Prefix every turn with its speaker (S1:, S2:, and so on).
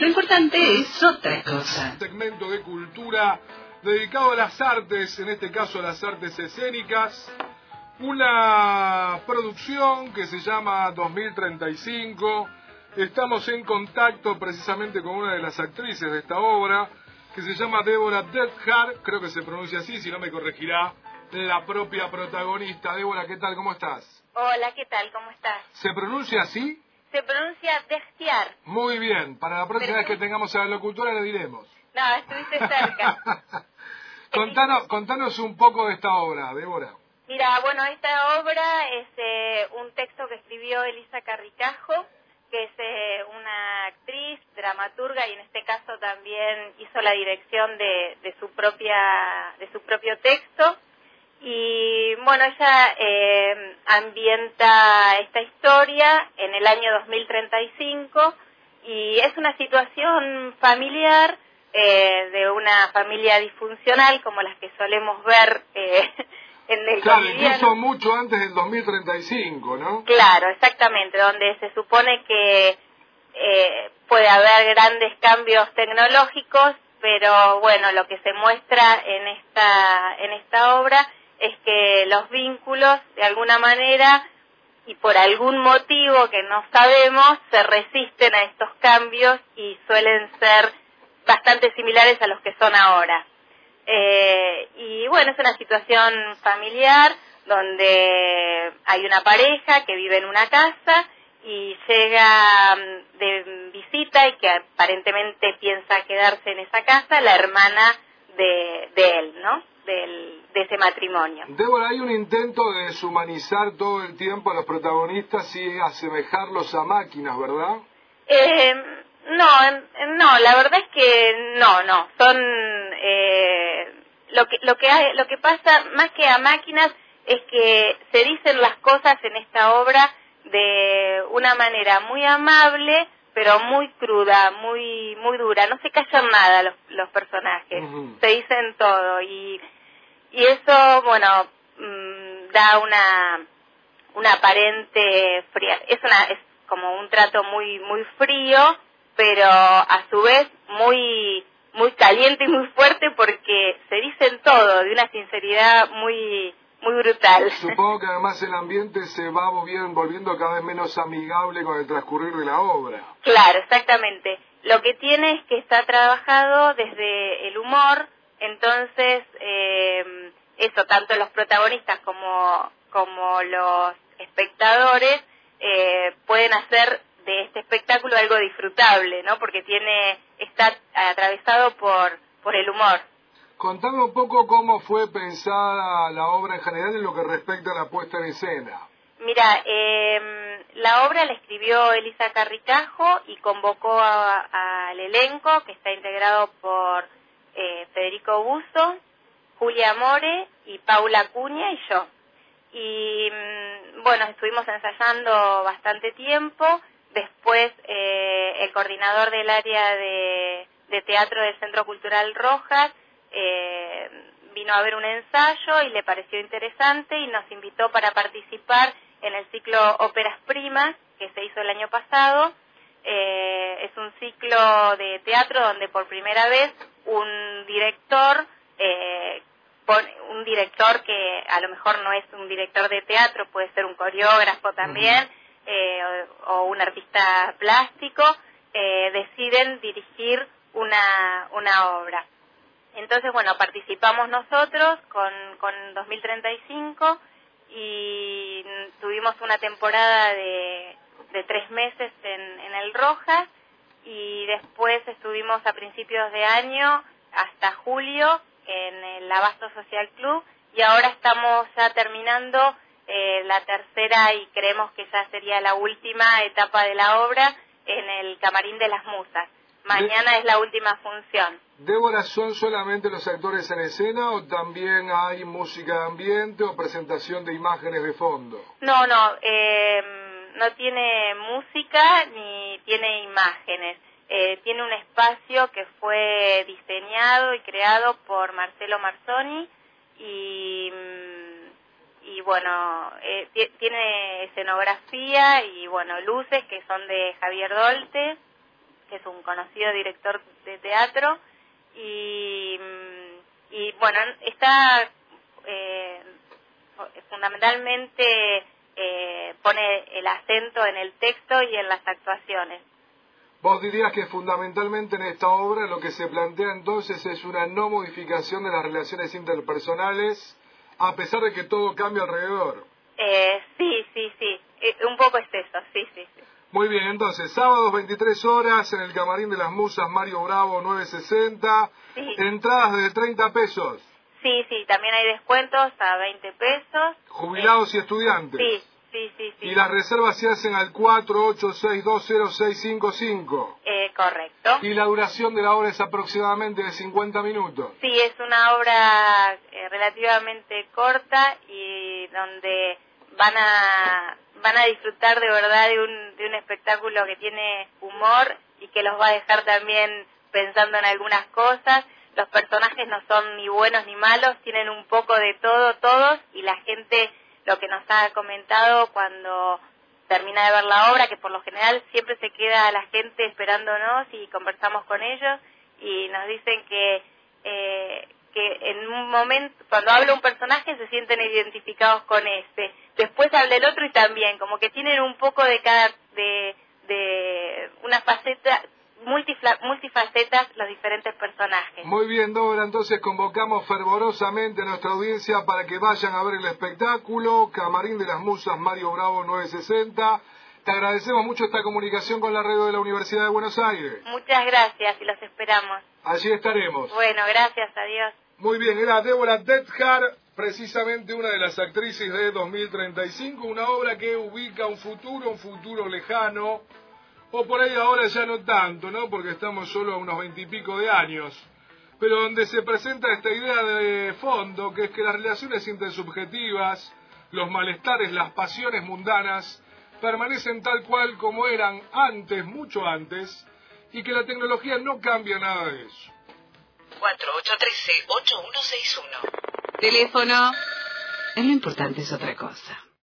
S1: Lo importante es otra cosa.
S2: Segmento de cultura dedicado a las artes, en este caso a las artes escénicas. Una producción que se llama 2035. Estamos en contacto precisamente con una de las actrices de esta obra, que se llama Débora Deathard, creo que se pronuncia así, si no me corregirá la propia protagonista. Débora, ¿qué tal? ¿Cómo estás?
S3: Hola, ¿qué tal? ¿Cómo estás?
S2: ¿Se pronuncia así?
S3: Se pronuncia Destiar.
S2: Muy bien, para la próxima vez que tengamos a la locutora le diremos.
S3: No, estuviste cerca.
S2: contanos, contanos un poco de esta obra, Débora.
S3: Mira, bueno, esta obra es eh, un texto que escribió Elisa Carricajo, que es eh, una actriz, dramaturga y en este caso también hizo la dirección de, de su propia de su propio texto y bueno ella eh, ambienta esta historia el año 2035 y es una situación familiar eh, de una familia disfuncional como las que solemos ver eh, en el
S2: Claro, incluso mucho antes del 2035, ¿no?
S3: Claro, exactamente, donde se supone que eh, puede haber grandes cambios tecnológicos, pero bueno, lo que se muestra en esta en esta obra es que los vínculos, de alguna manera y por algún motivo que no sabemos, se resisten a estos cambios y suelen ser bastante similares a los que son ahora. Eh, y bueno, es una situación familiar donde hay una pareja que vive en una casa y llega mm, de visita y que aparentemente piensa quedarse en esa casa la hermana de, de él, ¿no? Del, de ese matrimonio.
S2: Débora, hay un intento de deshumanizar todo el tiempo a los protagonistas y asemejarlos a máquinas, ¿verdad?
S3: Eh, no, no, la verdad es que no, no, son eh, lo que lo que hay, lo que pasa más que a máquinas es que se dicen las cosas en esta obra de una manera muy amable, pero muy cruda, muy muy dura. No se callan nada los, los personajes, se dicen todo y y eso, bueno, mm, da una una aparente fría. Es una es como un trato muy muy frío, pero a su vez muy muy caliente y muy fuerte porque se dicen todo de una sinceridad muy muy brutal.
S2: Supongo que además el ambiente se va volviendo cada vez menos amigable con el transcurrir de la obra.
S3: Claro, exactamente. Lo que tiene es que está trabajado desde el humor, entonces eh, eso, tanto los protagonistas como, como los espectadores eh, pueden hacer de este espectáculo algo disfrutable, ¿no? Porque tiene está atravesado por por el humor.
S2: Contame un poco cómo fue pensada la obra en general en lo que respecta a la puesta en escena.
S3: Mira, eh, la obra la escribió Elisa Carricajo y convocó al elenco que está integrado por eh, Federico Busto, Julia More y Paula Cuña y yo. Y mm, bueno, estuvimos ensayando bastante tiempo. Después eh, el coordinador del área de, teatro del Centro Cultural Rojas vino a ver un ensayo y le pareció interesante y nos invitó para participar en el ciclo Óperas Primas que se hizo el año pasado. Eh, es un ciclo de teatro donde por primera vez un director eh, un director que a lo mejor no es un director de teatro, puede ser un coreógrafo también, eh, o, un artista plástico, eh, deciden dirigir una, una obra. Entonces, bueno, participamos nosotros con, con 2035 y tuvimos una temporada de, de tres meses en, en el Rojas y después estuvimos a principios de año hasta julio en el Abasto Social Club y ahora estamos ya terminando eh, la tercera y creemos que ya sería la última etapa de la obra en el Camarín de las Musas. Mañana es la última función.
S2: Débora, ¿son solamente los actores en escena o también hay música de ambiente o presentación de imágenes de fondo?
S3: No, no, eh, no tiene música ni tiene imágenes. Eh, tiene un espacio que fue diseñado y creado por Marcelo Marzoni y, mm, y bueno, eh, tiene escenografía y bueno, luces que son de Javier Dolte que es un conocido director de teatro, y, mm, y bueno, está eh, fundamentalmente eh, pone el acento en el texto y en las actuaciones.
S2: Vos dirías que fundamentalmente en esta obra lo que se plantea entonces es una no modificación de las relaciones interpersonales, a pesar de que todo cambia alrededor.
S3: Eh, sí, sí, sí, eh, un poco es eso, sí, sí, sí.
S2: Muy bien, entonces, sábados 23 horas en el Camarín de las Musas Mario Bravo 960,
S3: Sí.
S2: entradas de 30 pesos,
S3: Sí, sí, también hay descuentos a 20 pesos.
S2: jubilados y estudiantes.
S3: Sí, sí, sí, sí.
S2: Y las reservas se hacen al 48620655.
S3: Eh, correcto.
S2: Y la duración de la obra es aproximadamente de 50 minutos.
S3: Sí, es una obra eh, relativamente corta y donde van a van a disfrutar de verdad de un, de un espectáculo que tiene humor y que los va a dejar también pensando en algunas cosas. Los personajes no son ni buenos ni malos, tienen un poco de todo, todos, y la gente lo que nos ha comentado cuando termina de ver la obra, que por lo general siempre se queda la gente esperándonos y conversamos con ellos y nos dicen que eh, que en un momento, cuando habla un personaje se sienten identificados con ese. Después habla el otro y también, como que tienen un poco de cada, de, de una faceta, multifla- multifacetas los diferentes personajes.
S2: Muy bien, Dora, entonces convocamos fervorosamente a nuestra audiencia para que vayan a ver el espectáculo Camarín de las Musas Mario Bravo 960. Te agradecemos mucho esta comunicación con la red de la Universidad de Buenos Aires.
S3: Muchas gracias y los esperamos.
S2: Allí estaremos.
S3: Bueno, gracias, adiós.
S2: Muy bien, era Débora Dethar, precisamente una de las actrices de 2035, una obra que ubica un futuro, un futuro lejano, o por ahí ahora ya no tanto, ¿no? Porque estamos solo a unos veintipico de años, pero donde se presenta esta idea de fondo, que es que las relaciones intersubjetivas, los malestares, las pasiones mundanas, permanecen tal cual como eran antes, mucho antes, y que la tecnología no cambia nada de eso.
S1: 4813-8161. Teléfono. Lo importante es otra cosa.